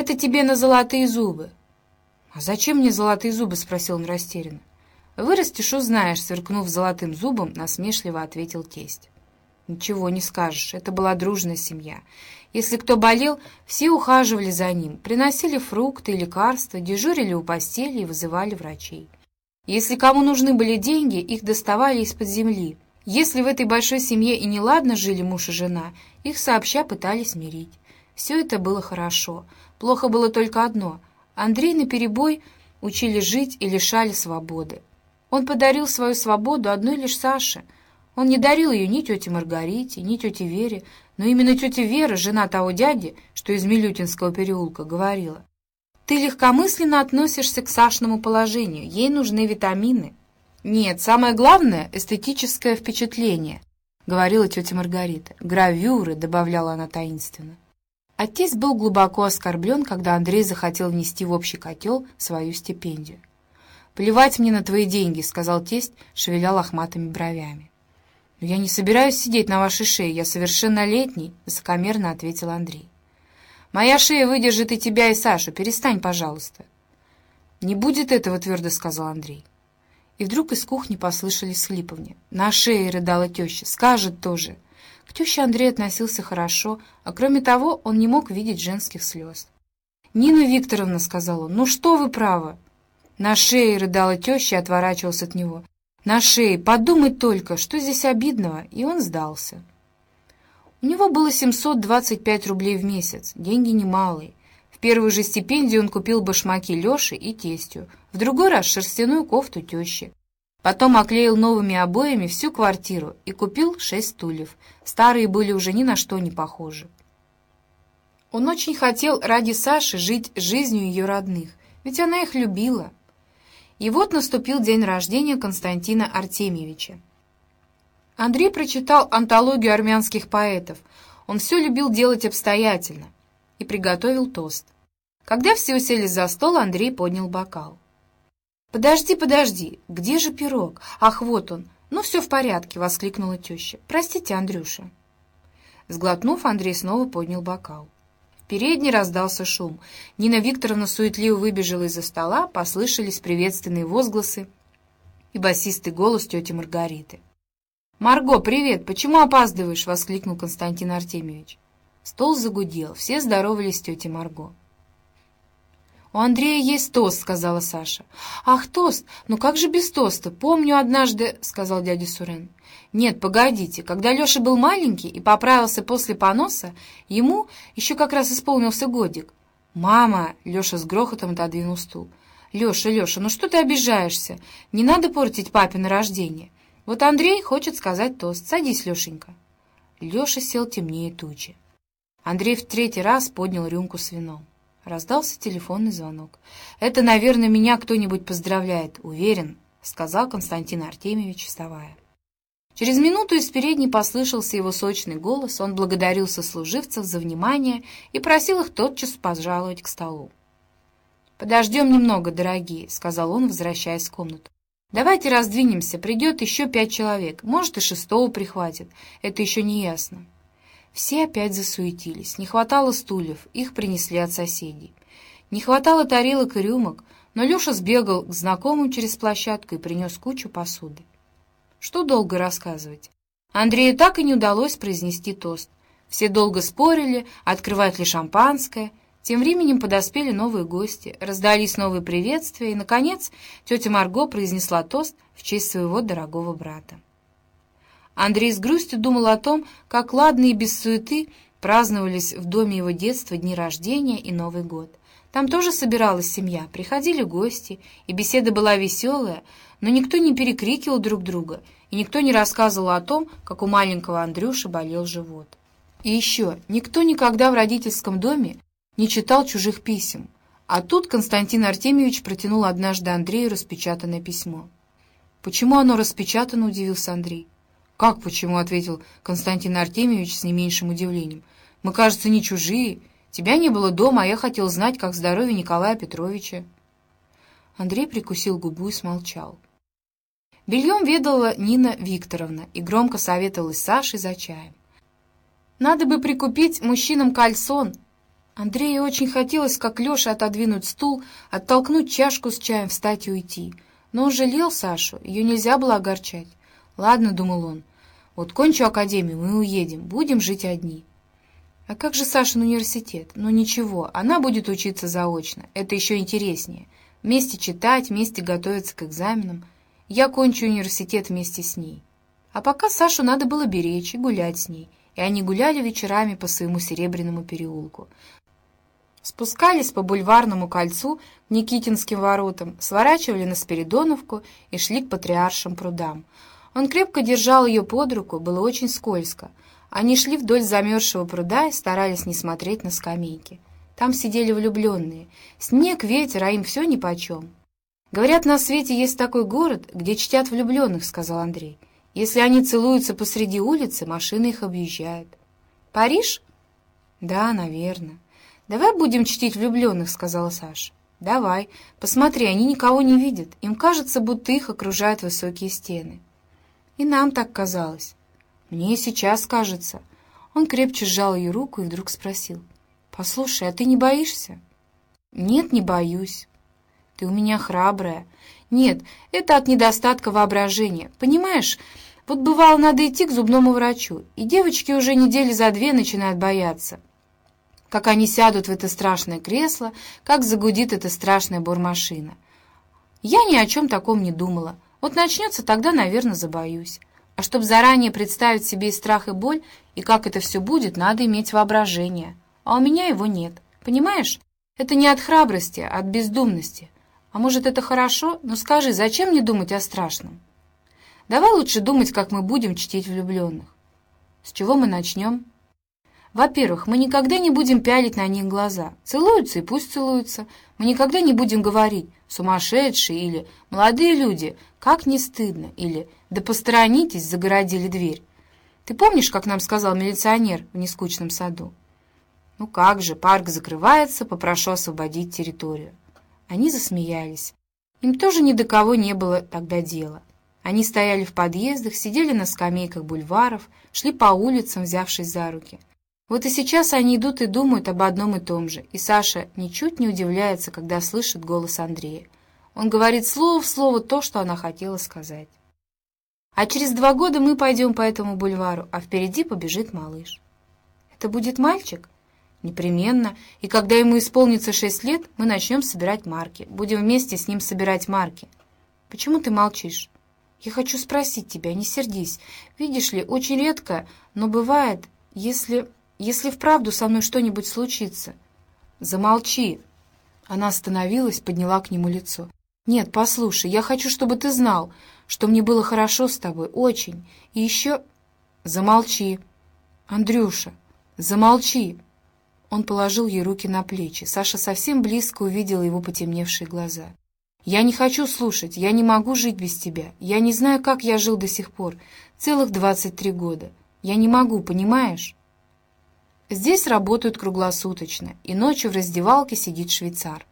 Это тебе на золотые зубы». «А зачем мне золотые зубы?» — спросил он растерянно. «Вырастешь, узнаешь», — сверкнув золотым зубом, насмешливо ответил тесть. «Ничего не скажешь, это была дружная семья. Если кто болел, все ухаживали за ним, приносили фрукты и лекарства, дежурили у постели и вызывали врачей. Если кому нужны были деньги, их доставали из-под земли. Если в этой большой семье и неладно жили муж и жена, их сообща пытались мирить. Все это было хорошо. Плохо было только одно. Андрей наперебой учили жить и лишали свободы. Он подарил свою свободу одной лишь Саше. Он не дарил ее ни тете Маргарите, ни тете Вере, но именно тетя Вера, жена того дяди, что из Милютинского переулка, говорила, «Ты легкомысленно относишься к Сашному положению, ей нужны витамины». «Нет, самое главное — эстетическое впечатление», — говорила тетя Маргарита. «Гравюры», — добавляла она таинственно. Отец был глубоко оскорблен, когда Андрей захотел внести в общий котел свою стипендию. «Плевать мне на твои деньги», — сказал тесть, шевеля лохматыми бровями. «Но я не собираюсь сидеть на вашей шее, я совершеннолетний», — высокомерно ответил Андрей. «Моя шея выдержит и тебя, и Сашу. Перестань, пожалуйста». «Не будет этого», — твердо сказал Андрей. И вдруг из кухни послышались схлипывания. «На шее!» — рыдала теща. «Скажет тоже!» К теще Андрей относился хорошо, а кроме того он не мог видеть женских слез. «Нина Викторовна», — сказал он, — «ну что вы правы?» «На шее!» — рыдала теща и отворачивался от него. «На шее! Подумать только, что здесь обидного!» И он сдался. У него было 725 рублей в месяц, деньги немалые. В первую же стипендию он купил башмаки Леше и тестю, в другой раз шерстяную кофту тещи. Потом оклеил новыми обоями всю квартиру и купил шесть стульев. Старые были уже ни на что не похожи. Он очень хотел ради Саши жить жизнью ее родных, ведь она их любила. И вот наступил день рождения Константина Артемьевича. Андрей прочитал антологию армянских поэтов. Он все любил делать обстоятельно и приготовил тост. Когда все уселись за стол, Андрей поднял бокал. «Подожди, подожди, где же пирог? Ах, вот он! Ну, все в порядке!» — воскликнула теща. «Простите, Андрюша». Сглотнув, Андрей снова поднял бокал. В передней раздался шум. Нина Викторовна суетливо выбежала из-за стола, послышались приветственные возгласы и басистый голос тети Маргариты. «Марго, привет! Почему опаздываешь?» — воскликнул Константин Артемьевич. Стол загудел, все здоровались с тетей Марго. «У Андрея есть тост», — сказала Саша. «Ах, тост! Ну как же без тоста? Помню однажды», — сказал дядя Сурен. «Нет, погодите, когда Леша был маленький и поправился после поноса, ему еще как раз исполнился годик». «Мама!» — Леша с грохотом отодвинул стул. «Леша, Леша, ну что ты обижаешься? Не надо портить папе на рождение. Вот Андрей хочет сказать тост. Садись, Лешенька». Леша сел темнее тучи. Андрей в третий раз поднял рюмку с вином. Раздался телефонный звонок. «Это, наверное, меня кто-нибудь поздравляет, уверен», — сказал Константин Артемьевич, вставая. Через минуту из передней послышался его сочный голос, он благодарил сослуживцев за внимание и просил их тотчас пожаловать к столу. «Подождем немного, дорогие», — сказал он, возвращаясь в комнату. «Давайте раздвинемся, придет еще пять человек, может, и шестого прихватит, это еще не ясно». Все опять засуетились. Не хватало стульев, их принесли от соседей. Не хватало тарелок и рюмок, но Леша сбегал к знакомым через площадку и принес кучу посуды. Что долго рассказывать? Андрею так и не удалось произнести тост. Все долго спорили, открывать ли шампанское. Тем временем подоспели новые гости, раздались новые приветствия, и, наконец, тетя Марго произнесла тост в честь своего дорогого брата. Андрей с грустью думал о том, как ладно и без суеты праздновались в доме его детства дни рождения и Новый год. Там тоже собиралась семья, приходили гости, и беседа была веселая, но никто не перекрикивал друг друга, и никто не рассказывал о том, как у маленького Андрюши болел живот. И еще, никто никогда в родительском доме не читал чужих писем. А тут Константин Артемьевич протянул однажды Андрею распечатанное письмо. «Почему оно распечатано?» — удивился Андрей. «Как почему?» — ответил Константин Артемьевич с не меньшим удивлением. «Мы, кажется, не чужие. Тебя не было дома, а я хотел знать, как здоровье Николая Петровича». Андрей прикусил губу и смолчал. Бельем ведала Нина Викторовна и громко советовалась с Сашей за чаем. «Надо бы прикупить мужчинам кальсон». Андрею очень хотелось, как Леша, отодвинуть стул, оттолкнуть чашку с чаем, встать и уйти. Но он жалел Сашу, ее нельзя было огорчать. «Ладно», — думал он, — «вот кончу академию, мы уедем, будем жить одни». А как же Сашин университет? Ну ничего, она будет учиться заочно, это еще интереснее. Вместе читать, вместе готовиться к экзаменам. Я кончу университет вместе с ней. А пока Сашу надо было беречь и гулять с ней. И они гуляли вечерами по своему Серебряному переулку. Спускались по бульварному кольцу к Никитинским воротам, сворачивали на Спиридоновку и шли к Патриаршим прудам. Он крепко держал ее под руку, было очень скользко. Они шли вдоль замерзшего пруда и старались не смотреть на скамейки. Там сидели влюбленные. Снег, ветер, а им все нипочем. «Говорят, на свете есть такой город, где чтят влюбленных», — сказал Андрей. «Если они целуются посреди улицы, машины их объезжают». «Париж?» «Да, наверное». «Давай будем чтить влюбленных», — сказала Саша. «Давай. Посмотри, они никого не видят. Им кажется, будто их окружают высокие стены». И нам так казалось. Мне сейчас кажется. Он крепче сжал ее руку и вдруг спросил. «Послушай, а ты не боишься?» «Нет, не боюсь». «Ты у меня храбрая». «Нет, это от недостатка воображения. Понимаешь, вот бывало, надо идти к зубному врачу, и девочки уже недели за две начинают бояться как они сядут в это страшное кресло, как загудит эта страшная бормашина. Я ни о чем таком не думала. Вот начнется, тогда, наверное, забоюсь. А чтобы заранее представить себе и страх, и боль, и как это все будет, надо иметь воображение. А у меня его нет. Понимаешь? Это не от храбрости, а от бездумности. А может, это хорошо? Но скажи, зачем мне думать о страшном? Давай лучше думать, как мы будем чтить влюбленных. С чего мы начнем? Во-первых, мы никогда не будем пялить на них глаза. Целуются и пусть целуются. Мы никогда не будем говорить «сумасшедшие» или «молодые люди, как не стыдно» или «да посторонитесь, загородили дверь». Ты помнишь, как нам сказал милиционер в нескучном саду? Ну как же, парк закрывается, попрошу освободить территорию. Они засмеялись. Им тоже ни до кого не было тогда дела. Они стояли в подъездах, сидели на скамейках бульваров, шли по улицам, взявшись за руки — вот и сейчас они идут и думают об одном и том же, и Саша ничуть не удивляется, когда слышит голос Андрея. Он говорит слово в слово то, что она хотела сказать. А через два года мы пойдем по этому бульвару, а впереди побежит малыш. Это будет мальчик? Непременно. И когда ему исполнится шесть лет, мы начнем собирать марки. Будем вместе с ним собирать марки. Почему ты молчишь? Я хочу спросить тебя, не сердись. Видишь ли, очень редко, но бывает, если если вправду со мной что-нибудь случится. Замолчи. Она остановилась, подняла к нему лицо. Нет, послушай, я хочу, чтобы ты знал, что мне было хорошо с тобой, очень. И еще... Замолчи. Андрюша, замолчи. Он положил ей руки на плечи. Саша совсем близко увидела его потемневшие глаза. «Я не хочу слушать, я не могу жить без тебя. Я не знаю, как я жил до сих пор. Целых двадцать три года. Я не могу, понимаешь?» Здесь работают круглосуточно, и ночью в раздевалке сидит швейцар.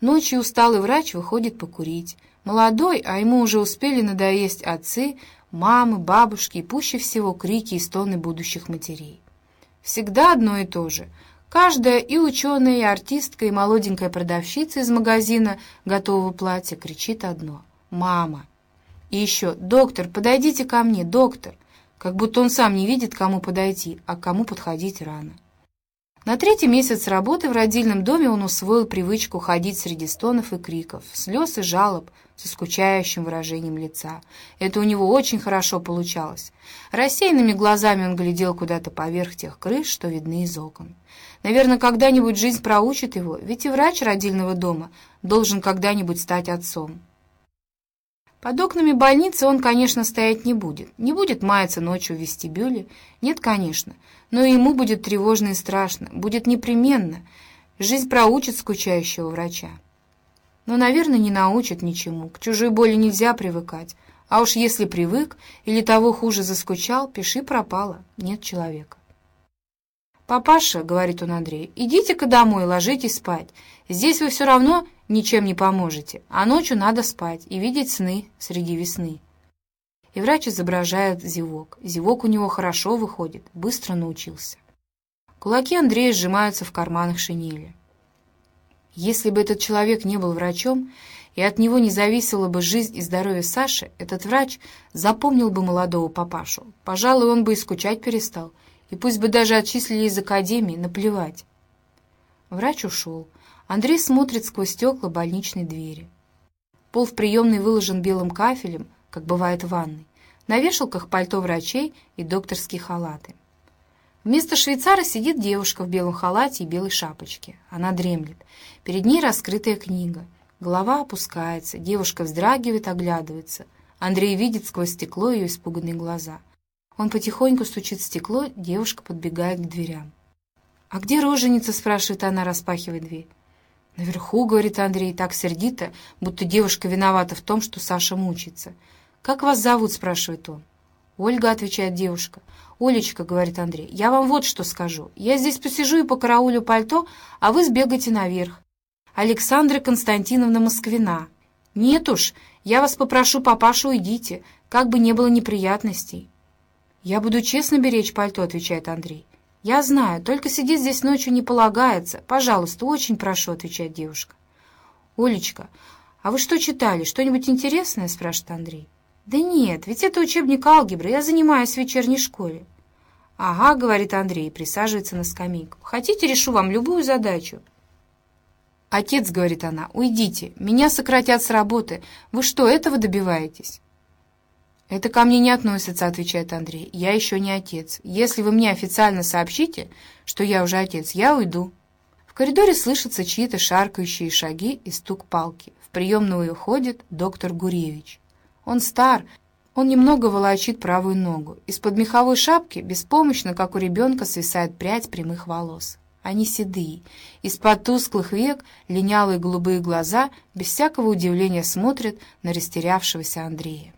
Ночью усталый врач выходит покурить. Молодой, а ему уже успели надоесть отцы, мамы, бабушки и пуще всего крики и стоны будущих матерей. Всегда одно и то же. Каждая и ученая, и артистка, и молоденькая продавщица из магазина готового платья кричит одно «Мама!». И еще «Доктор, подойдите ко мне, доктор!» Как будто он сам не видит, кому подойти, а к кому подходить рано. На третий месяц работы в родильном доме он усвоил привычку ходить среди стонов и криков, слез и жалоб, со скучающим выражением лица. Это у него очень хорошо получалось. Рассеянными глазами он глядел куда-то поверх тех крыш, что видны из окон. Наверное, когда-нибудь жизнь проучит его, ведь и врач родильного дома должен когда-нибудь стать отцом. Под окнами больницы он, конечно, стоять не будет. Не будет маяться ночью в вестибюле. Нет, конечно. Но ему будет тревожно и страшно. Будет непременно. Жизнь проучит скучающего врача. Но, наверное, не научит ничему. К чужой боли нельзя привыкать. А уж если привык или того хуже заскучал, пиши пропало. Нет человека. «Папаша», — говорит он Андрею, — «идите-ка домой, ложитесь спать. Здесь вы все равно ничем не поможете, а ночью надо спать и видеть сны среди весны. И врач изображает зевок. Зевок у него хорошо выходит, быстро научился. Кулаки Андрея сжимаются в карманах шинели. Если бы этот человек не был врачом, и от него не зависела бы жизнь и здоровье Саши, этот врач запомнил бы молодого папашу. Пожалуй, он бы и скучать перестал. И пусть бы даже отчислили из академии, наплевать. Врач ушел. Андрей смотрит сквозь стекла больничной двери. Пол в приемной выложен белым кафелем, как бывает в ванной. На вешалках пальто врачей и докторские халаты. Вместо швейцара сидит девушка в белом халате и белой шапочке. Она дремлет. Перед ней раскрытая книга. Голова опускается, девушка вздрагивает, оглядывается. Андрей видит сквозь стекло ее испуганные глаза. Он потихоньку стучит в стекло, девушка подбегает к дверям. «А где роженица?» — спрашивает она, распахивая дверь. «Наверху», — говорит Андрей, так сердито, будто девушка виновата в том, что Саша мучается. «Как вас зовут?» — спрашивает он. «Ольга», — отвечает девушка. «Олечка», — говорит Андрей, — «я вам вот что скажу. Я здесь посижу и покараулю пальто, а вы сбегайте наверх. Александра Константиновна Москвина. Нет уж, я вас попрошу, папашу, уйдите, как бы не было неприятностей». «Я буду честно беречь пальто», — отвечает Андрей. «Я знаю, только сидеть здесь ночью не полагается. Пожалуйста, очень прошу», — отвечает девушка. «Олечка, а вы что читали? Что-нибудь интересное?» — спрашивает Андрей. «Да нет, ведь это учебник алгебры, я занимаюсь в вечерней школе». «Ага», — говорит Андрей, присаживается на скамейку. «Хотите, решу вам любую задачу?» «Отец», — говорит она, — «уйдите, меня сократят с работы. Вы что, этого добиваетесь?» «Это ко мне не относится», — отвечает Андрей. «Я еще не отец. Если вы мне официально сообщите, что я уже отец, я уйду». В коридоре слышатся чьи-то шаркающие шаги и стук палки. В приемную уходит доктор Гуревич. Он стар, он немного волочит правую ногу. Из-под меховой шапки беспомощно, как у ребенка, свисает прядь прямых волос. Они седые. Из-под тусклых век линялые голубые глаза без всякого удивления смотрят на растерявшегося Андрея.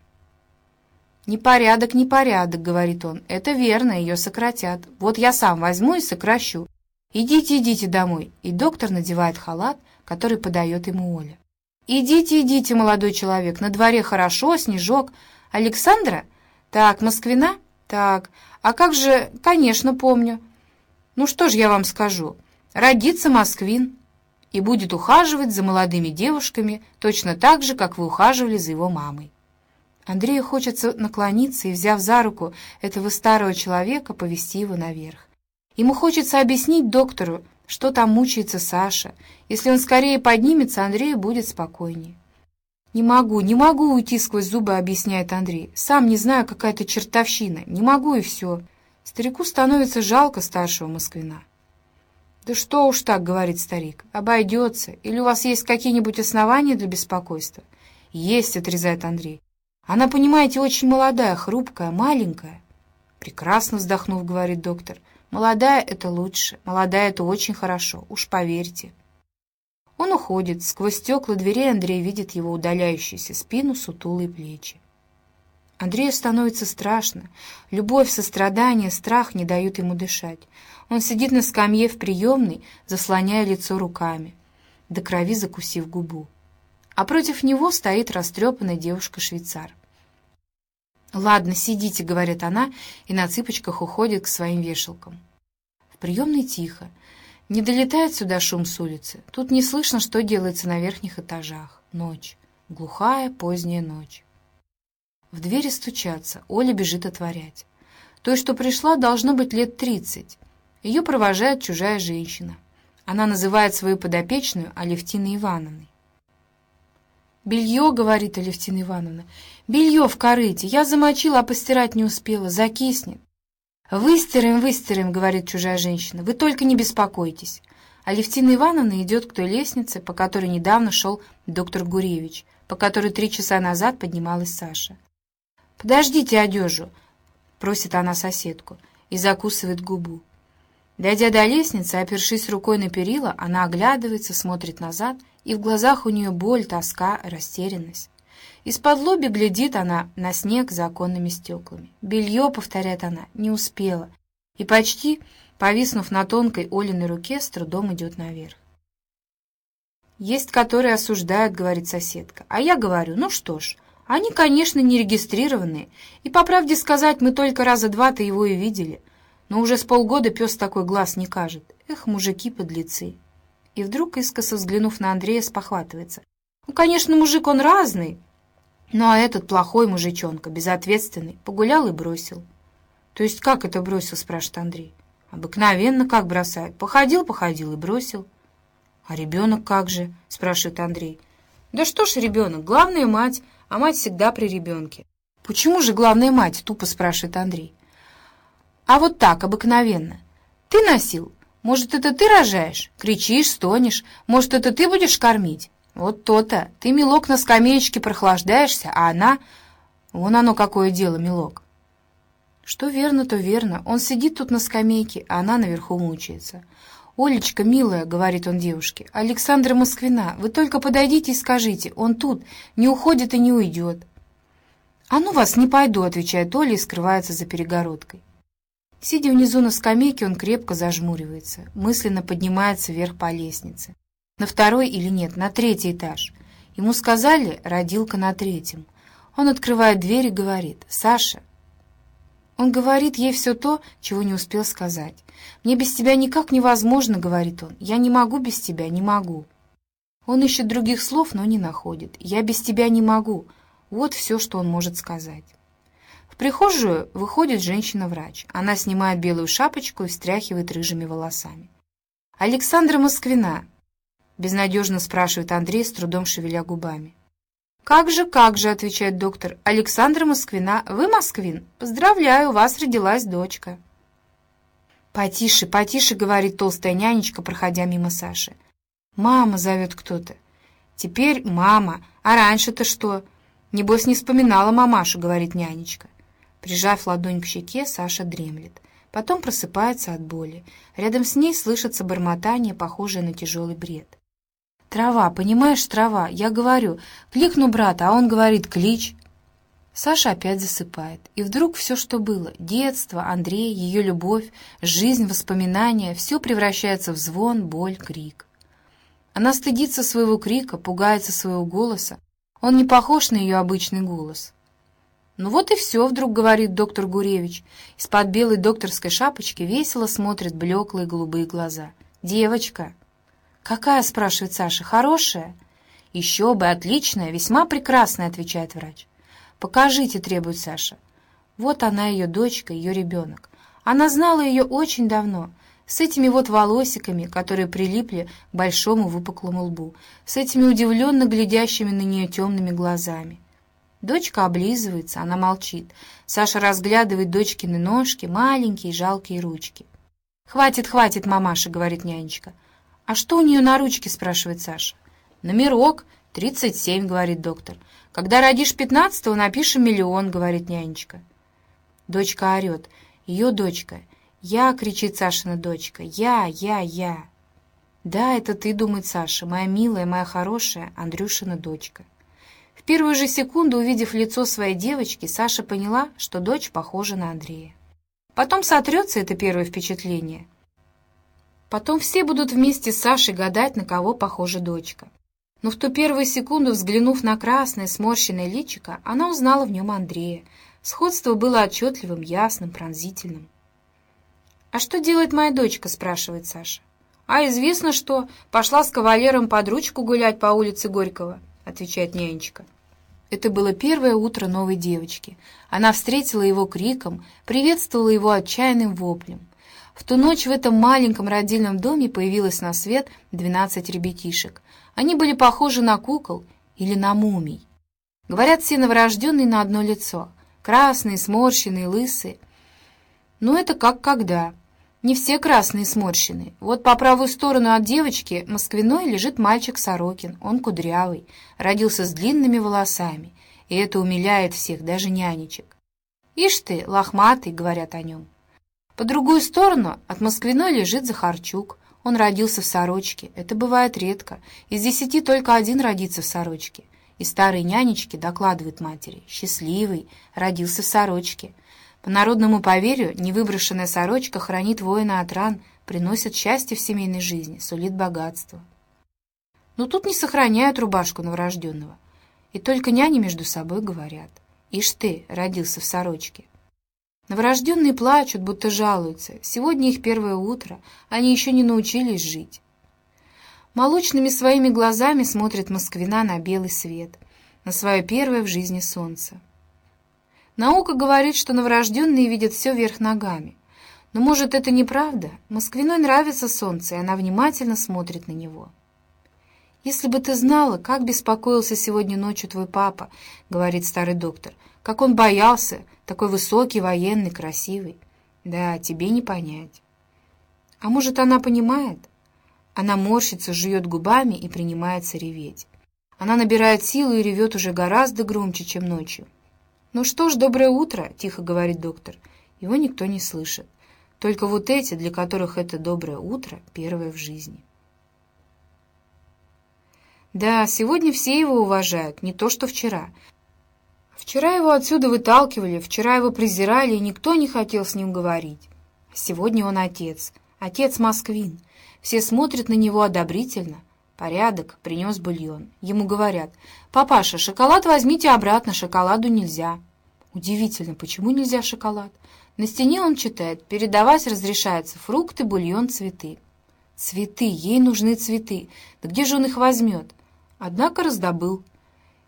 «Непорядок, непорядок», — говорит он. «Это верно, ее сократят. Вот я сам возьму и сокращу. Идите, идите домой». И доктор надевает халат, который подает ему Оля. «Идите, идите, молодой человек, на дворе хорошо, снежок. Александра? Так, Москвина? Так, а как же, конечно, помню. Ну что ж я вам скажу, родится Москвин и будет ухаживать за молодыми девушками точно так же, как вы ухаживали за его мамой. Андрею хочется наклониться и, взяв за руку этого старого человека, повести его наверх. Ему хочется объяснить доктору, что там мучается Саша. Если он скорее поднимется, Андрею будет спокойнее. «Не могу, не могу уйти сквозь зубы», — объясняет Андрей. «Сам не знаю, какая-то чертовщина. Не могу, и все». Старику становится жалко старшего москвина. «Да что уж так», — говорит старик, — «обойдется. Или у вас есть какие-нибудь основания для беспокойства?» «Есть», — отрезает Андрей. Она, понимаете, очень молодая, хрупкая, маленькая. Прекрасно вздохнув, говорит доктор. Молодая — это лучше, молодая — это очень хорошо, уж поверьте. Он уходит. Сквозь стекла дверей Андрей видит его удаляющуюся спину, сутулые плечи. Андрею становится страшно. Любовь, сострадание, страх не дают ему дышать. Он сидит на скамье в приемной, заслоняя лицо руками, до крови закусив губу. А против него стоит растрепанная девушка-швейцар. «Ладно, сидите», — говорит она, и на цыпочках уходит к своим вешалкам. В приемной тихо. Не долетает сюда шум с улицы. Тут не слышно, что делается на верхних этажах. Ночь. Глухая поздняя ночь. В двери стучатся. Оля бежит отворять. Той, что пришла, должно быть лет тридцать. Ее провожает чужая женщина. Она называет свою подопечную Алевтиной Ивановной. «Белье», — говорит Алевтина Ивановна, — «белье в корыте. Я замочила, а постирать не успела. Закиснет». «Выстираем, выстираем», — говорит чужая женщина. «Вы только не беспокойтесь». Алевтина Ивановна идет к той лестнице, по которой недавно шел доктор Гуревич, по которой три часа назад поднималась Саша. «Подождите одежу», — просит она соседку и закусывает губу. Дойдя до лестницы, опершись рукой на перила, она оглядывается, смотрит назад, и в глазах у нее боль, тоска, растерянность. Из-под лоби глядит она на снег за оконными стеклами. Белье, повторяет она, не успела, и почти, повиснув на тонкой Олиной руке, с трудом идет наверх. «Есть, которые осуждают», — говорит соседка. А я говорю, ну что ж, они, конечно, не регистрированные, и, по правде сказать, мы только раза два-то его и видели. Но уже с полгода пес такой глаз не кажет. Эх, мужики подлецы. И вдруг, искоса взглянув на Андрея, спохватывается. Ну, конечно, мужик он разный. Ну, а этот плохой мужичонка, безответственный, погулял и бросил. То есть как это бросил, спрашивает Андрей. Обыкновенно как бросает. Походил, походил и бросил. А ребенок как же, спрашивает Андрей. Да что ж ребенок, главная мать, а мать всегда при ребенке. Почему же главная мать, тупо спрашивает Андрей. А вот так, обыкновенно. Ты носил? Может, это ты рожаешь? Кричишь, стонешь. Может, это ты будешь кормить? Вот то-то. Ты, милок, на скамеечке прохлаждаешься, а она... Вон оно какое дело, милок. Что верно, то верно. Он сидит тут на скамейке, а она наверху мучается. «Олечка, милая», — говорит он девушке, — «Александра Москвина, вы только подойдите и скажите, он тут, не уходит и не уйдет». «А ну вас, не пойду», — отвечает Оля и скрывается за перегородкой. Сидя внизу на скамейке, он крепко зажмуривается, мысленно поднимается вверх по лестнице. На второй или нет, на третий этаж. Ему сказали, родилка на третьем. Он открывает дверь и говорит, «Саша». Он говорит ей все то, чего не успел сказать. «Мне без тебя никак невозможно», — говорит он. «Я не могу без тебя, не могу». Он ищет других слов, но не находит. «Я без тебя не могу». Вот все, что он может сказать прихожую выходит женщина-врач. Она снимает белую шапочку и встряхивает рыжими волосами. «Александра Москвина?» — безнадежно спрашивает Андрей, с трудом шевеля губами. «Как же, как же», — отвечает доктор. «Александра Москвина, вы москвин? Поздравляю, у вас родилась дочка». «Потише, потише», — говорит толстая нянечка, проходя мимо Саши. «Мама», — зовет кто-то. «Теперь мама. А раньше-то что?» «Небось, не вспоминала мамашу», — говорит нянечка. Прижав ладонь к щеке, Саша дремлет. Потом просыпается от боли. Рядом с ней слышится бормотание, похожее на тяжелый бред. «Трава, понимаешь, трава. Я говорю, кликну брата, а он говорит, клич». Саша опять засыпает. И вдруг все, что было — детство, Андрей, ее любовь, жизнь, воспоминания — все превращается в звон, боль, крик. Она стыдится своего крика, пугается своего голоса. Он не похож на ее обычный голос. «Ну вот и все», — вдруг говорит доктор Гуревич. Из-под белой докторской шапочки весело смотрят блеклые голубые глаза. «Девочка». «Какая?» — спрашивает Саша. «Хорошая?» «Еще бы, отличная, весьма прекрасная», — отвечает врач. «Покажите», — требует Саша. Вот она, ее дочка, ее ребенок. Она знала ее очень давно, с этими вот волосиками, которые прилипли к большому выпуклому лбу, с этими удивленно глядящими на нее темными глазами. Дочка облизывается, она молчит. Саша разглядывает дочкины ножки, маленькие жалкие ручки. «Хватит, хватит, мамаша», — говорит нянечка. «А что у нее на ручке?» — спрашивает Саша. «Номерок, тридцать семь», — говорит доктор. «Когда родишь пятнадцатого, напишем миллион», — говорит нянечка. Дочка орет. Ее дочка. «Я!» — кричит Сашина дочка. «Я! Я! Я!» «Да, это ты», — думает Саша, «моя милая, моя хорошая Андрюшина дочка» первую же секунду, увидев лицо своей девочки, Саша поняла, что дочь похожа на Андрея. Потом сотрется это первое впечатление. Потом все будут вместе с Сашей гадать, на кого похожа дочка. Но в ту первую секунду, взглянув на красное, сморщенное личико, она узнала в нем Андрея. Сходство было отчетливым, ясным, пронзительным. «А что делает моя дочка?» — спрашивает Саша. «А известно, что пошла с кавалером под ручку гулять по улице Горького», — отвечает нянечка. Это было первое утро новой девочки. Она встретила его криком, приветствовала его отчаянным воплем. В ту ночь в этом маленьком родильном доме появилось на свет двенадцать ребятишек. Они были похожи на кукол или на мумий. Говорят, все новорожденные на одно лицо. Красные, сморщенные, лысые. Но это как когда. Не все красные сморщенные. Вот по правую сторону от девочки москвиной лежит мальчик Сорокин. Он кудрявый, родился с длинными волосами. И это умиляет всех, даже нянечек. «Ишь ты, лохматый», — говорят о нем. По другую сторону от москвиной лежит Захарчук. Он родился в сорочке. Это бывает редко. Из десяти только один родится в сорочке. И старые нянечки докладывают матери. Счастливый, родился в сорочке. По народному поверью, невыброшенная сорочка хранит воина от ран, приносит счастье в семейной жизни, сулит богатство. Но тут не сохраняют рубашку новорожденного. И только няни между собой говорят. «Ишь ты, родился в сорочке». Новорожденные плачут, будто жалуются. Сегодня их первое утро, они еще не научились жить. Молочными своими глазами смотрит Москвина на белый свет, на свое первое в жизни солнце. Наука говорит, что новорожденные видят все вверх ногами. Но, может, это неправда? Москвиной нравится солнце, и она внимательно смотрит на него. «Если бы ты знала, как беспокоился сегодня ночью твой папа», — говорит старый доктор, — «как он боялся, такой высокий, военный, красивый. Да, тебе не понять». «А может, она понимает?» Она морщится, жует губами и принимается реветь. Она набирает силу и ревет уже гораздо громче, чем ночью. «Ну что ж, доброе утро», — тихо говорит доктор. Его никто не слышит. Только вот эти, для которых это доброе утро, первое в жизни. Да, сегодня все его уважают, не то что вчера. Вчера его отсюда выталкивали, вчера его презирали, и никто не хотел с ним говорить. Сегодня он отец, отец Москвин. Все смотрят на него одобрительно. Порядок, принес бульон. Ему говорят, «Папаша, шоколад возьмите обратно, шоколаду нельзя». Удивительно, почему нельзя шоколад? На стене он читает, передавать разрешается фрукты, бульон, цветы. Цветы, ей нужны цветы. Да где же он их возьмет? Однако раздобыл.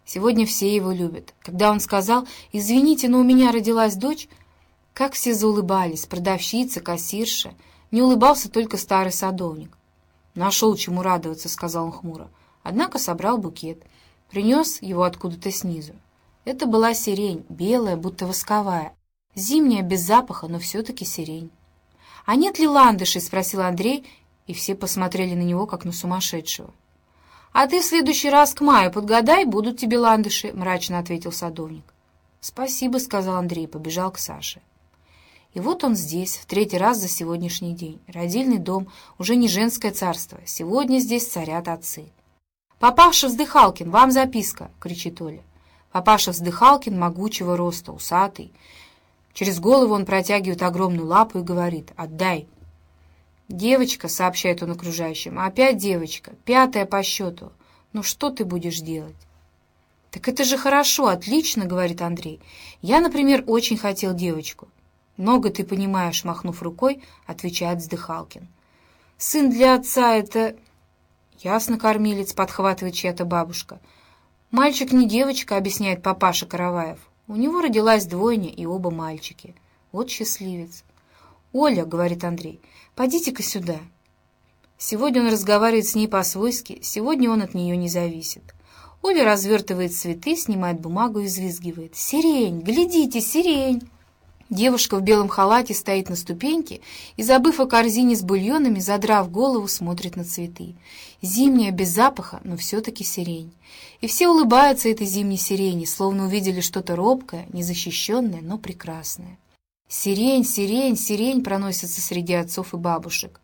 Сегодня все его любят. Когда он сказал «Извините, но у меня родилась дочь», как все заулыбались, продавщица, кассирша. Не улыбался только старый садовник. «Нашел чему радоваться», — сказал он хмуро. Однако собрал букет. Принес его откуда-то снизу. Это была сирень, белая, будто восковая. Зимняя, без запаха, но все-таки сирень. «А нет ли ландышей?» — спросил Андрей, и все посмотрели на него, как на сумасшедшего. «А ты в следующий раз к маю подгадай, будут тебе ландыши», — мрачно ответил садовник. «Спасибо», — сказал Андрей, побежал к Саше. И вот он здесь, в третий раз за сегодняшний день. Родильный дом, уже не женское царство. Сегодня здесь царят отцы. «Папаша Вздыхалкин, вам записка!» — кричит Оля. Папаша Вздыхалкин могучего роста, усатый. Через голову он протягивает огромную лапу и говорит «Отдай!» «Девочка», — сообщает он окружающим, — «опять девочка, пятая по счету. Ну что ты будешь делать?» «Так это же хорошо, отлично», — говорит Андрей. «Я, например, очень хотел девочку». «Много ты понимаешь», — махнув рукой, отвечает Вздыхалкин. «Сын для отца — это...» «Ясно, кормилец», — подхватывает чья-то бабушка. «Мальчик не девочка», — объясняет папаша Караваев. «У него родилась двойня, и оба мальчики. Вот счастливец». «Оля», — говорит Андрей, — «подите-ка сюда». Сегодня он разговаривает с ней по-свойски, сегодня он от нее не зависит. Оля развертывает цветы, снимает бумагу и взвизгивает. «Сирень! Глядите, сирень!» Девушка в белом халате стоит на ступеньке и, забыв о корзине с бульонами, задрав голову, смотрит на цветы. Зимняя, без запаха, но все-таки сирень. И все улыбаются этой зимней сирени, словно увидели что-то робкое, незащищенное, но прекрасное. Сирень, сирень, сирень проносится среди отцов и бабушек.